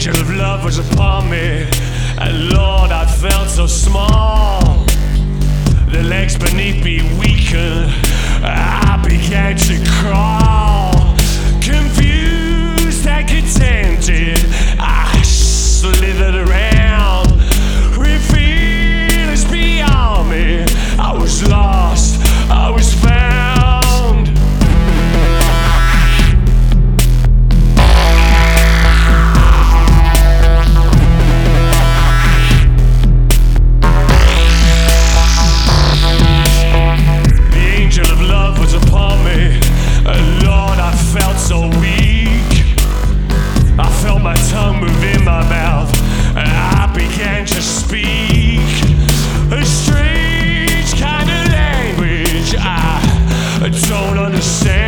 angel of love was upon me, and Lord, I felt so small. The legs beneath me weakened. I don't understand.